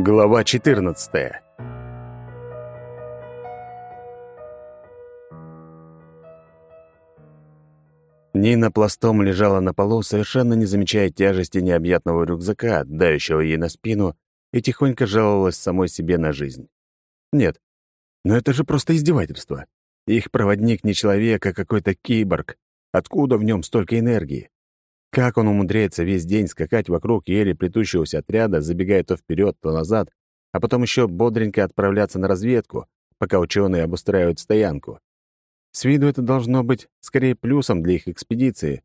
Глава 14. Нина пластом лежала на полу, совершенно не замечая тяжести необъятного рюкзака, давящего ей на спину, и тихонько жаловалась самой себе на жизнь. Нет, но это же просто издевательство. Их проводник не человек, а какой-то киборг. Откуда в нем столько энергии? Как он умудряется весь день скакать вокруг еле плетущегося отряда, забегая то вперед, то назад, а потом еще бодренько отправляться на разведку, пока ученые обустраивают стоянку. С виду это должно быть скорее плюсом для их экспедиции.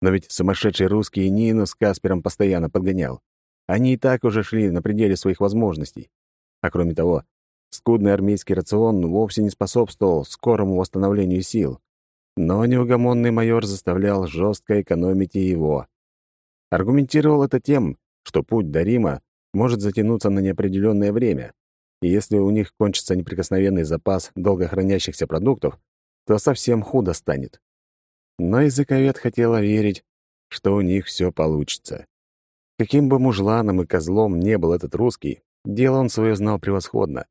Но ведь сумасшедший русский Нину с Каспером постоянно подгонял. Они и так уже шли на пределе своих возможностей. А кроме того, скудный армейский рацион вовсе не способствовал скорому восстановлению сил. Но неугомонный майор заставлял жестко экономить и его. Аргументировал это тем, что путь до Рима может затянуться на неопределенное время, и если у них кончится неприкосновенный запас долгохранящихся продуктов, то совсем худо станет. Но языковед хотела верить, что у них все получится. Каким бы мужланом и козлом не был этот русский, дело он свое знал превосходно.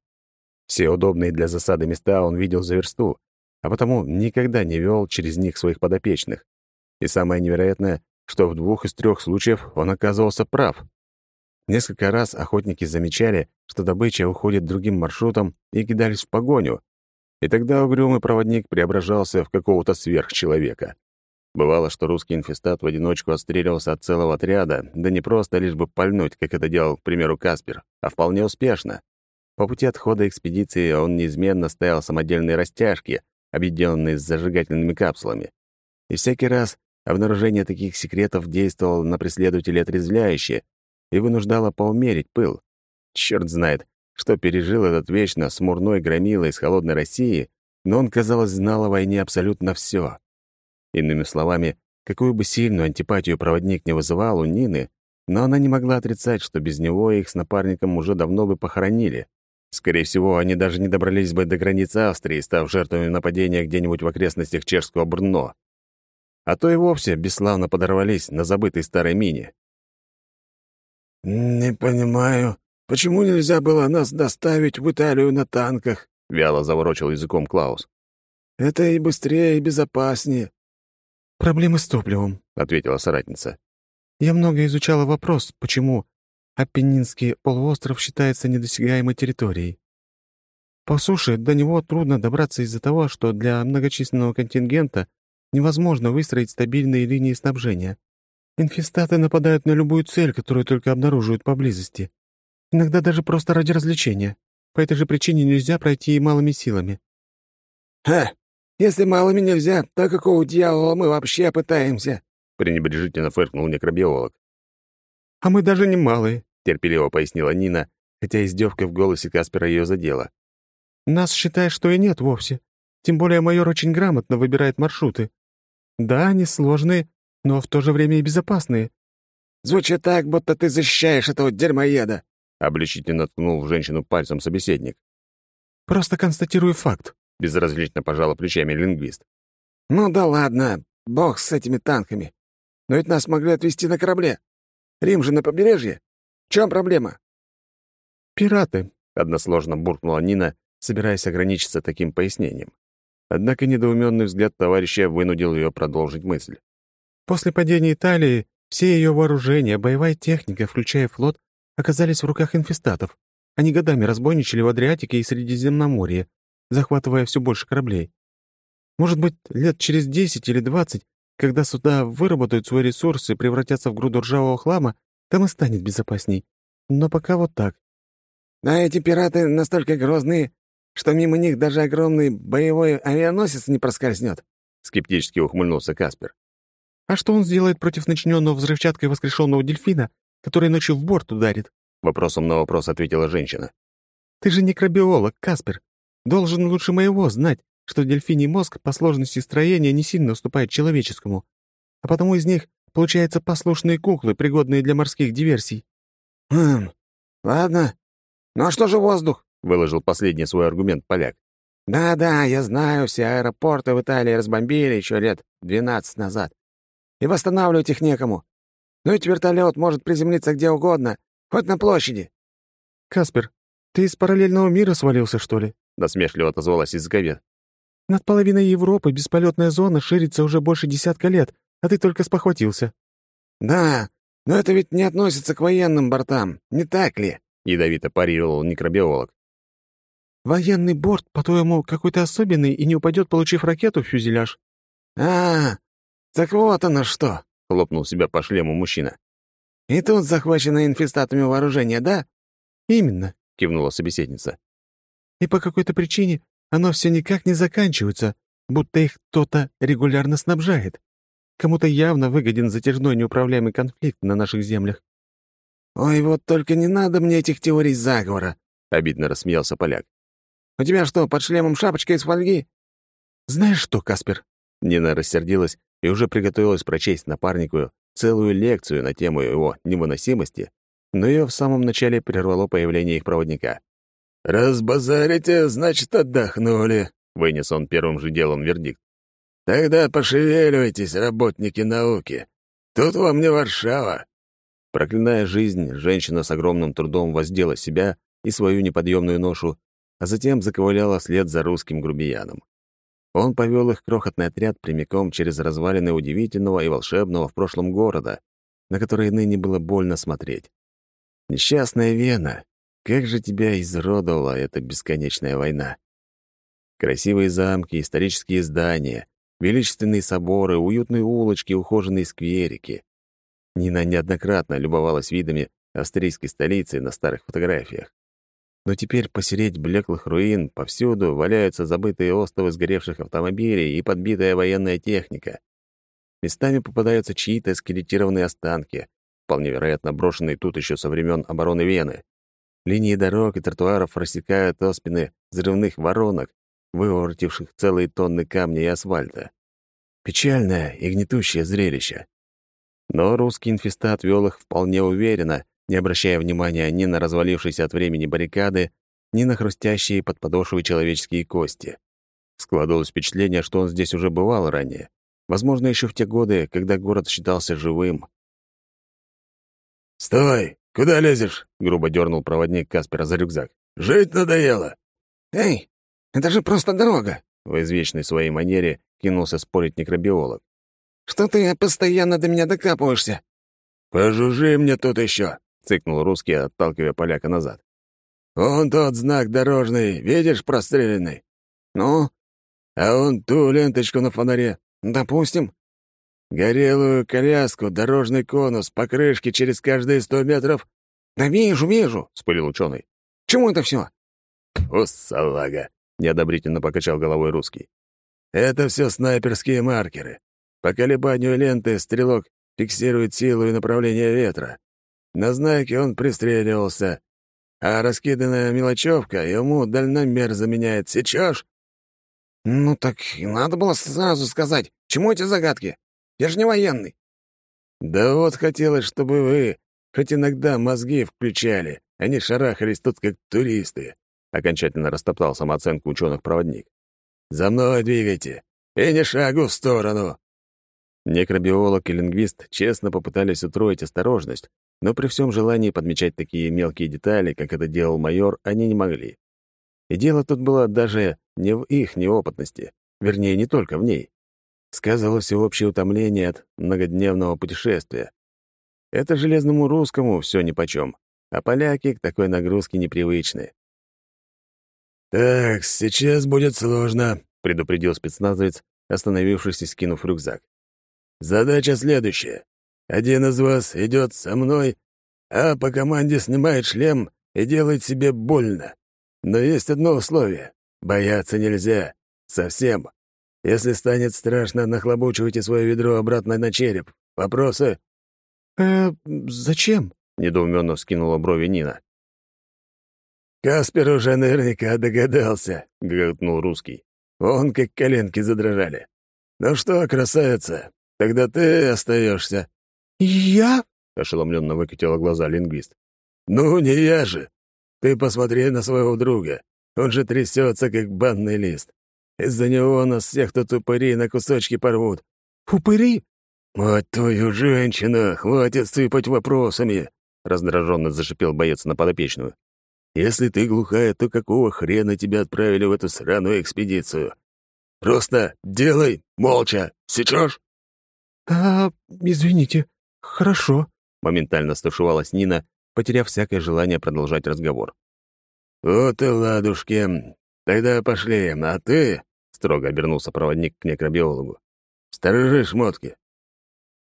Все удобные для засады места он видел за версту, а потому никогда не вел через них своих подопечных. И самое невероятное, что в двух из трех случаев он оказывался прав. Несколько раз охотники замечали, что добыча уходит другим маршрутом и кидались в погоню, и тогда угрюмый проводник преображался в какого-то сверхчеловека. Бывало, что русский инфестат в одиночку отстреливался от целого отряда, да не просто лишь бы пальнуть, как это делал, к примеру, Каспер, а вполне успешно. По пути отхода экспедиции он неизменно ставил самодельные растяжки, объединенные с зажигательными капсулами. И всякий раз обнаружение таких секретов действовало на преследователя отрезвляюще и вынуждало поумерить пыл. Черт знает, что пережил этот вечно смурной громила из холодной России, но он, казалось, знал о войне абсолютно все. Иными словами, какую бы сильную антипатию проводник не вызывал у Нины, но она не могла отрицать, что без него их с напарником уже давно бы похоронили. Скорее всего, они даже не добрались бы до границы Австрии, став жертвами нападения где-нибудь в окрестностях чешского Брно. А то и вовсе бесславно подорвались на забытой старой мине. «Не понимаю, почему нельзя было нас доставить в Италию на танках?» — вяло заворочил языком Клаус. «Это и быстрее, и безопаснее». «Проблемы с топливом», — ответила соратница. «Я много изучала вопрос, почему Апеннинский полуостров считается недосягаемой территорией. По суше до него трудно добраться из-за того, что для многочисленного контингента невозможно выстроить стабильные линии снабжения. Инфестаты нападают на любую цель, которую только обнаруживают поблизости. Иногда даже просто ради развлечения. По этой же причине нельзя пройти и малыми силами. «Ха! Если малыми нельзя, то какого дьявола мы вообще пытаемся?» пренебрежительно фыркнул некробиолог. «А мы даже не малые», — терпеливо пояснила Нина, хотя издевка в голосе Каспера ее задела. «Нас считает, что и нет вовсе. Тем более майор очень грамотно выбирает маршруты. Да, они сложные, но в то же время и безопасные». «Звучит так, будто ты защищаешь этого дерьмоеда», — обличительно ткнул в женщину пальцем собеседник. «Просто констатирую факт», — безразлично пожала плечами лингвист. «Ну да ладно, бог с этими танками. Но ведь нас могли отвезти на корабле. Рим же на побережье. В чем проблема?» «Пираты», — односложно буркнула Нина, собираясь ограничиться таким пояснением. Однако недоуменный взгляд товарища вынудил ее продолжить мысль. «После падения Италии все ее вооружения, боевая техника, включая флот, оказались в руках инфестатов. Они годами разбойничали в Адриатике и Средиземноморье, захватывая все больше кораблей. Может быть, лет через десять или двадцать когда суда выработают свои ресурсы и превратятся в груду ржавого хлама, там и станет безопасней. Но пока вот так. А эти пираты настолько грозные, что мимо них даже огромный боевой авианосец не проскользнет. Скептически ухмыльнулся Каспер. А что он сделает против начиненного взрывчаткой воскрешенного дельфина, который ночью в борт ударит? Вопросом на вопрос ответила женщина. Ты же некробиолог, Каспер. Должен лучше моего знать, что дельфиний мозг по сложности строения не сильно уступает человеческому, а потому из них получаются послушные куклы, пригодные для морских диверсий. «Хм, ладно. Ну а что же воздух?» — выложил последний свой аргумент поляк. «Да-да, я знаю, все аэропорты в Италии разбомбили еще лет двенадцать назад. И восстанавливать их некому. Но ведь вертолет может приземлиться где угодно, хоть на площади». «Каспер, ты из параллельного мира свалился, что ли?» — насмешливо отозвалась языковед. «Над половиной Европы бесполетная зона ширится уже больше десятка лет, а ты только спохватился». «Да, но это ведь не относится к военным бортам, не так ли?» — ядовито парировал микробиолог. «Военный борт, по-твоему, какой-то особенный и не упадет, получив ракету в фюзеляж?» «А, так вот оно что!» — хлопнул себя по шлему мужчина. «И тут захвачено инфестатами вооружение, да?» «Именно», — кивнула собеседница. «И по какой-то причине оно все никак не заканчивается, будто их кто-то регулярно снабжает. Кому-то явно выгоден затяжной неуправляемый конфликт на наших землях». «Ой, вот только не надо мне этих теорий заговора», — обидно рассмеялся поляк. «У тебя что, под шлемом шапочка из фольги?» «Знаешь что, Каспер?» Нина рассердилась и уже приготовилась прочесть напарнику целую лекцию на тему его невыносимости, но ее в самом начале прервало появление их проводника. «Разбазарите, значит, отдохнули», — вынес он первым же делом вердикт. «Тогда пошевеливайтесь, работники науки. Тут вам не Варшава». Проклиная жизнь, женщина с огромным трудом воздела себя и свою неподъемную ношу, а затем заковыляла вслед за русским грубияном. Он повел их крохотный отряд прямиком через развалины удивительного и волшебного в прошлом города, на которые ныне было больно смотреть. Несчастная Вена, как же тебя изродовала эта бесконечная война. Красивые замки, исторические здания, величественные соборы, уютные улочки, ухоженные скверики. Нина неоднократно любовалась видами австрийской столицы на старых фотографиях. Но теперь посереть блеклых руин повсюду валяются забытые остовы сгоревших автомобилей и подбитая военная техника. Местами попадаются чьи-то скелетированные останки, вполне вероятно, брошенные тут еще со времен обороны Вены. Линии дорог и тротуаров рассекают оспины взрывных воронок, выворотивших целые тонны камня и асфальта. Печальное и гнетущее зрелище. Но русский инфестат вел их вполне уверенно, не обращая внимания ни на развалившиеся от времени баррикады, ни на хрустящие под подошвой человеческие кости. Складывалось впечатление, что он здесь уже бывал ранее. Возможно, еще в те годы, когда город считался живым. «Стой! Куда лезешь?» — грубо дернул проводник Каспера за рюкзак. «Жить надоело!» «Эй, это же просто дорога!» В извечной своей манере кинулся спорить некробиолог. «Что ты постоянно до меня докапываешься?» «Пожужи мне тут еще!» — цыкнул русский, отталкивая поляка назад. «Он тот знак дорожный, видишь, простреленный? Ну? А он ту ленточку на фонаре. Допустим. Горелую коляску, дорожный конус, покрышки через каждые сто метров. Да вижу, вижу, — спылил ученый. Чему это все? О, неодобрительно покачал головой русский. Это все снайперские маркеры. По колебанию ленты стрелок фиксирует силу и направление ветра. На знаке он пристреливался, а раскиданная мелочевка ему дальномер заменяет. Сечешь? Ну так и надо было сразу сказать. Чему эти загадки? Я же не военный. Да вот хотелось, чтобы вы хоть иногда мозги включали, а не шарахались тут как туристы. Окончательно растоптал самооценку ученых проводник. «За мной двигайте! И не шагу в сторону!» Некробиолог и лингвист честно попытались утроить осторожность, но при всем желании подмечать такие мелкие детали, как это делал майор, они не могли. И дело тут было даже не в их неопытности, вернее, не только в ней. Сказывалось и общее утомление от многодневного путешествия. Это железному русскому все нипочем, а поляки к такой нагрузке непривычны. «Так, сейчас будет сложно», — предупредил спецназовец, остановившись и скинув рюкзак. «Задача следующая. Один из вас идет со мной, а по команде снимает шлем и делает себе больно. Но есть одно условие. Бояться нельзя. Совсем. Если станет страшно, нахлобучивайте свое ведро обратно на череп. Вопросы?» «Э, зачем?» — недоуменно вскинула брови Нина. «Каспер уже наверняка догадался», — гротнул русский. «Он как коленки задрожали. Ну что, красавица, тогда ты остаешься. «Я?» — ошеломленно выкатила глаза лингвист. «Ну, не я же. Ты посмотри на своего друга. Он же трясется, как банный лист. Из-за него нас всех тут упыри на кусочки порвут». «Упыри?» «Вот твою женщину! Хватит сыпать вопросами!» — раздраженно зашипел боец на подопечную. Если ты глухая, то какого хрена тебя отправили в эту сраную экспедицию? Просто делай молча, сечешь?» «А, извините, хорошо», — моментально стушевалась Нина, потеряв всякое желание продолжать разговор. «Вот и ладушки. Тогда пошли, а ты...» — строго обернулся проводник к некробиологу. «Сторожи шмотки».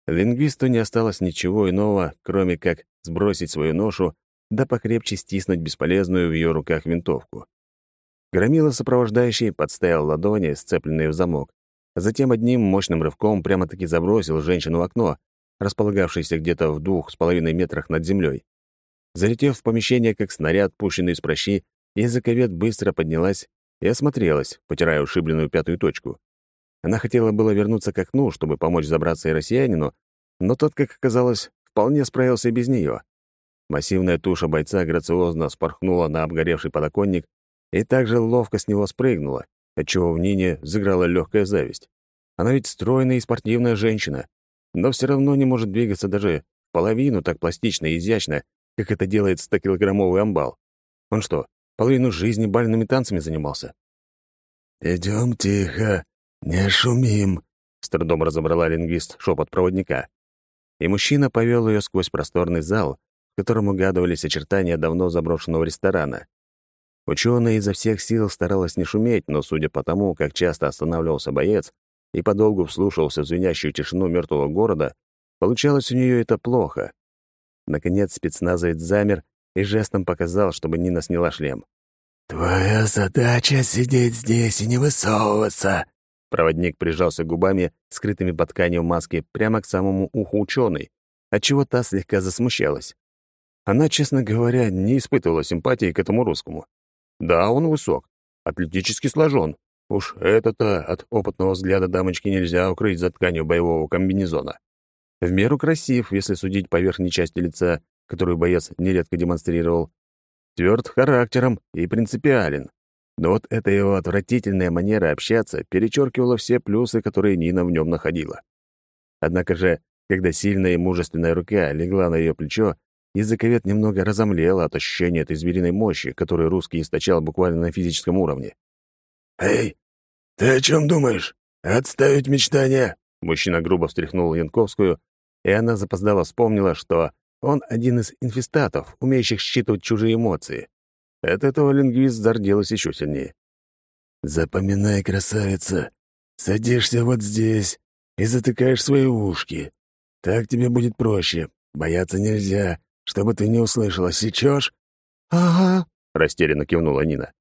Лингвисту не осталось ничего иного, кроме как сбросить свою ношу, да покрепче стиснуть бесполезную в ее руках винтовку. Громила сопровождающий подставил ладони, сцепленные в замок, затем одним мощным рывком прямо-таки забросил женщину в окно, располагавшееся где-то в двух с половиной метрах над землей. Залетев в помещение, как снаряд, пущенный из прощи, языковед быстро поднялась и осмотрелась, потирая ушибленную пятую точку. Она хотела было вернуться к окну, чтобы помочь забраться и россиянину, но тот, как оказалось, вполне справился и без нее. Массивная туша бойца грациозно спорхнула на обгоревший подоконник и также ловко с него спрыгнула, отчего в Нине взыграла легкая зависть. Она ведь стройная и спортивная женщина, но все равно не может двигаться даже половину так пластично и изящно, как это делает 100-килограммовый амбал. Он что, половину жизни бальными танцами занимался? «Идем тихо, не шумим», — с трудом разобрала лингвист шепот проводника. И мужчина повел ее сквозь просторный зал, в котором угадывались очертания давно заброшенного ресторана. Ученая изо всех сил старалась не шуметь, но, судя по тому, как часто останавливался боец и подолгу вслушивался в звенящую тишину мертвого города, получалось у нее это плохо. Наконец спецназовец замер и жестом показал, чтобы Нина сняла шлем. «Твоя задача — сидеть здесь и не высовываться!» Проводник прижался губами, скрытыми под тканью маски, прямо к самому уху ученой, отчего та слегка засмущалась. Она, честно говоря, не испытывала симпатии к этому русскому. Да, он высок, атлетически сложен. Уж это-то от опытного взгляда дамочки нельзя укрыть за тканью боевого комбинезона. В меру красив, если судить по верхней части лица, которую боец нередко демонстрировал. Тверд характером и принципиален. Но вот эта его отвратительная манера общаться перечеркивала все плюсы, которые Нина в нем находила. Однако же, когда сильная и мужественная рука легла на ее плечо, языковед немного разомлела от ощущения этой звериной мощи, которую русский источал буквально на физическом уровне. «Эй, ты о чем думаешь? Отставить мечтания!» Мужчина грубо встряхнул Янковскую, и она запоздала вспомнила, что он один из инфестатов, умеющих считывать чужие эмоции. От этого лингвист зарделась еще сильнее. «Запоминай, красавица, садишься вот здесь и затыкаешь свои ушки. Так тебе будет проще. Бояться нельзя, чтобы ты не услышала. Сечешь?» «Ага», — растерянно кивнула Нина.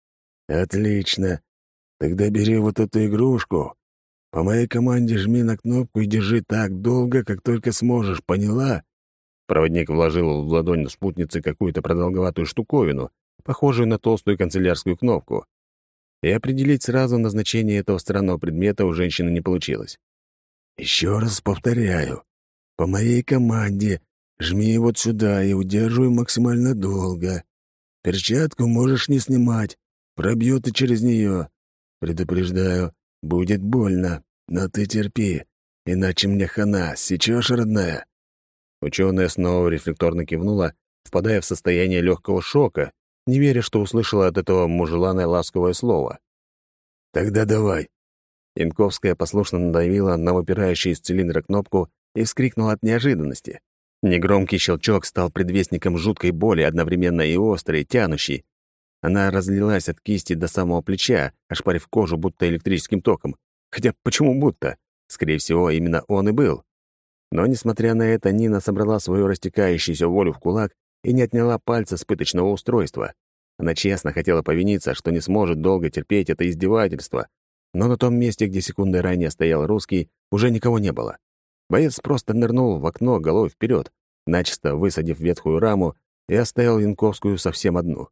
«Отлично. Тогда бери вот эту игрушку. По моей команде жми на кнопку и держи так долго, как только сможешь, поняла?» Проводник вложил в ладонь спутницы какую-то продолговатую штуковину, похожую на толстую канцелярскую кнопку. И определить сразу назначение этого странного предмета у женщины не получилось. «Еще раз повторяю. По моей команде жми вот сюда и удерживай максимально долго. Перчатку можешь не снимать, пробьет и через нее. Предупреждаю, будет больно, но ты терпи, иначе мне хана, сечешь, родная?» Ученая снова рефлекторно кивнула, впадая в состояние легкого шока, не веря, что услышала от этого мужеланное ласковое слово. «Тогда давай». Янковская послушно надавила на выпирающую из цилиндра кнопку и вскрикнула от неожиданности. Негромкий щелчок стал предвестником жуткой боли, одновременно и острой, тянущей. Она разлилась от кисти до самого плеча, ошпарив кожу будто электрическим током. Хотя почему будто? Скорее всего, именно он и был. Но, несмотря на это, Нина собрала свою растекающуюся волю в кулак и не отняла пальца с пыточного устройства. Она честно хотела повиниться, что не сможет долго терпеть это издевательство, но на том месте, где секундой ранее стоял русский, уже никого не было. Боец просто нырнул в окно головой вперед, начисто высадив ветхую раму и оставил Янковскую совсем одну.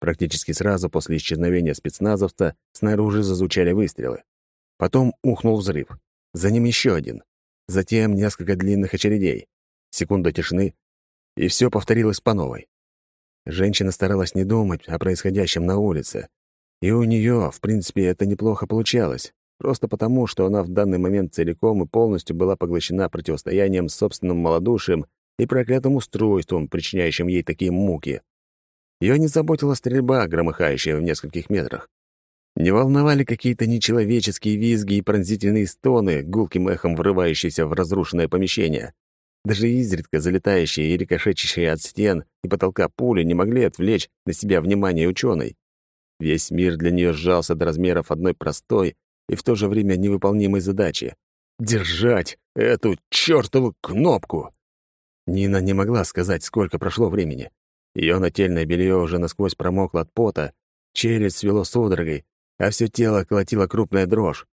Практически сразу после исчезновения спецназовца снаружи зазвучали выстрелы. Потом ухнул взрыв. За ним еще один. Затем несколько длинных очередей. Секунда тишины, и все повторилось по новой. Женщина старалась не думать о происходящем на улице, и у нее, в принципе, это неплохо получалось, просто потому, что она в данный момент целиком и полностью была поглощена противостоянием с собственным малодушием и проклятым устройством, причиняющим ей такие муки. Ее не заботила стрельба, громыхающая в нескольких метрах. Не волновали какие-то нечеловеческие визги и пронзительные стоны, гулким эхом врывающиеся в разрушенное помещение. Даже изредка залетающие и рикошечащие от стен и потолка пули не могли отвлечь на себя внимание ученой. Весь мир для нее сжался до размеров одной простой и в то же время невыполнимой задачи — держать эту чертову кнопку. Нина не могла сказать, сколько прошло времени. Ее нательное белье уже насквозь промокло от пота, челюсть свело судорогой, а все тело колотила крупная дрожь.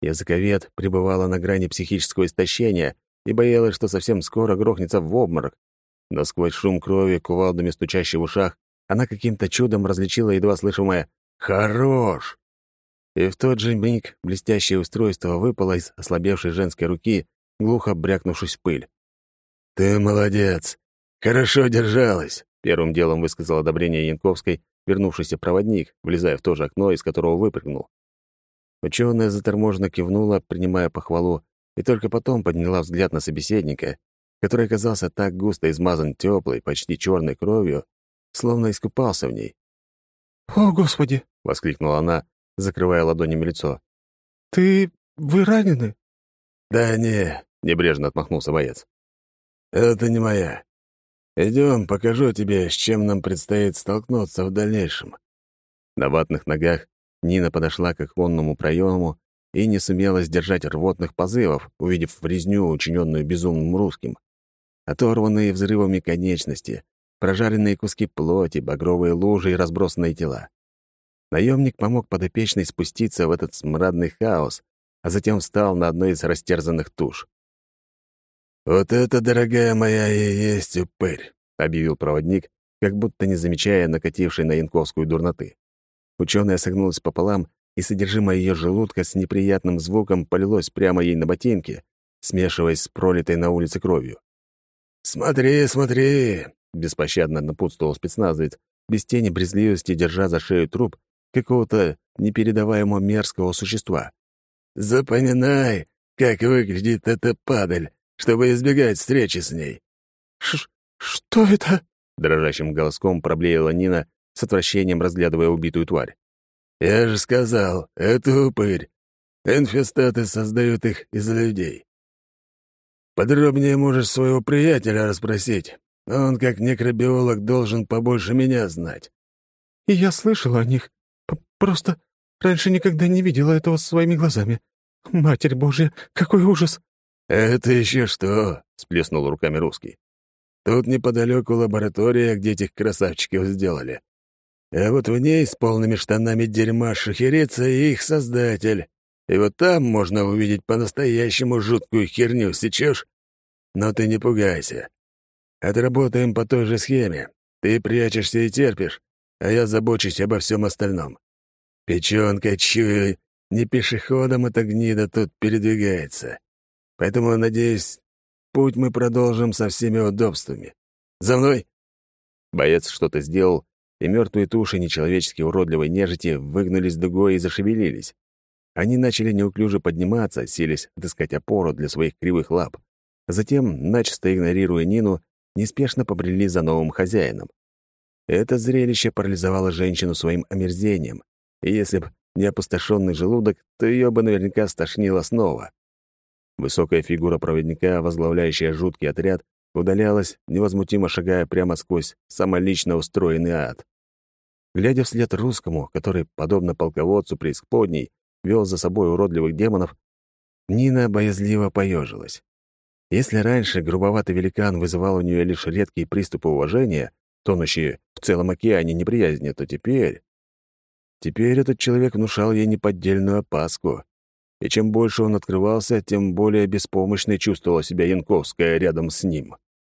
Языковед пребывала на грани психического истощения и боялась, что совсем скоро грохнется в обморок. Но сквозь шум крови, кувалдами стучащий в ушах, она каким-то чудом различила едва слышимое «Хорош!». И в тот же миг блестящее устройство выпало из ослабевшей женской руки, глухо брякнувшись в пыль. «Ты молодец! Хорошо держалась!» — первым делом высказал одобрение Янковской, вернувшийся проводник, влезая в то же окно, из которого выпрыгнул. Ученая заторможенно кивнула, принимая похвалу, и только потом подняла взгляд на собеседника, который оказался так густо измазан теплой, почти черной кровью, словно искупался в ней. «О, Господи!» — воскликнула она, закрывая ладонями лицо. «Ты... вы ранены?» «Да не», — небрежно отмахнулся боец. «Это не моя. Идем, покажу тебе, с чем нам предстоит столкнуться в дальнейшем». На ватных ногах Нина подошла к оконному проему и не сумела сдержать рвотных позывов, увидев резню, учиненную безумным русским. Оторванные взрывами конечности, прожаренные куски плоти, багровые лужи и разбросанные тела. Наемник помог подопечной спуститься в этот смрадный хаос, а затем встал на одной из растерзанных туш. «Вот это, дорогая моя, и есть упырь», — объявил проводник, как будто не замечая накатившей на Янковскую дурноты. Ученая согнулась пополам и содержимое ее желудка с неприятным звуком полилось прямо ей на ботинки, смешиваясь с пролитой на улице кровью. «Смотри, смотри!» — беспощадно напутствовал спецназовец, без тени брезгливости держа за шею труп какого-то непередаваемо мерзкого существа. «Запоминай, как выглядит эта падаль, чтобы избегать встречи с ней». Ш «Что это?» — дрожащим голоском проблеяла Нина, с отвращением разглядывая убитую тварь. «Я же сказал, это упырь. Инфестаты создают их из людей. Подробнее можешь своего приятеля расспросить. Он, как некробиолог, должен побольше меня знать». «И я слышала о них. П Просто раньше никогда не видела этого своими глазами. Матерь Божья, какой ужас!» «Это еще что?» — сплеснул руками русский. «Тут неподалеку лаборатория, где этих красавчиков сделали. А вот в ней с полными штанами дерьма шахерится их создатель. И вот там можно увидеть по-настоящему жуткую херню, сечешь? Но ты не пугайся. Отработаем по той же схеме. Ты прячешься и терпишь, а я забочусь обо всем остальном. Печёнка, чую, не пешеходом эта гнида тут передвигается. Поэтому, надеюсь, путь мы продолжим со всеми удобствами. За мной!» Боец что-то сделал, и мертвые туши нечеловечески уродливой нежити выгнулись дугой и зашевелились. Они начали неуклюже подниматься, селись отыскать опору для своих кривых лап. Затем, начисто игнорируя Нину, неспешно побрели за новым хозяином. Это зрелище парализовало женщину своим омерзением, и если б не опустошенный желудок, то ее бы наверняка стошнило снова. Высокая фигура проводника, возглавляющая жуткий отряд, удалялась, невозмутимо шагая прямо сквозь самолично устроенный ад. Глядя вслед русскому, который, подобно полководцу преисподней, вел за собой уродливых демонов, Нина боязливо поежилась. Если раньше грубоватый великан вызывал у нее лишь редкие приступы уважения, тонущие в целом океане неприязни, то теперь... Теперь этот человек внушал ей неподдельную опаску. И чем больше он открывался, тем более беспомощной чувствовала себя Янковская рядом с ним.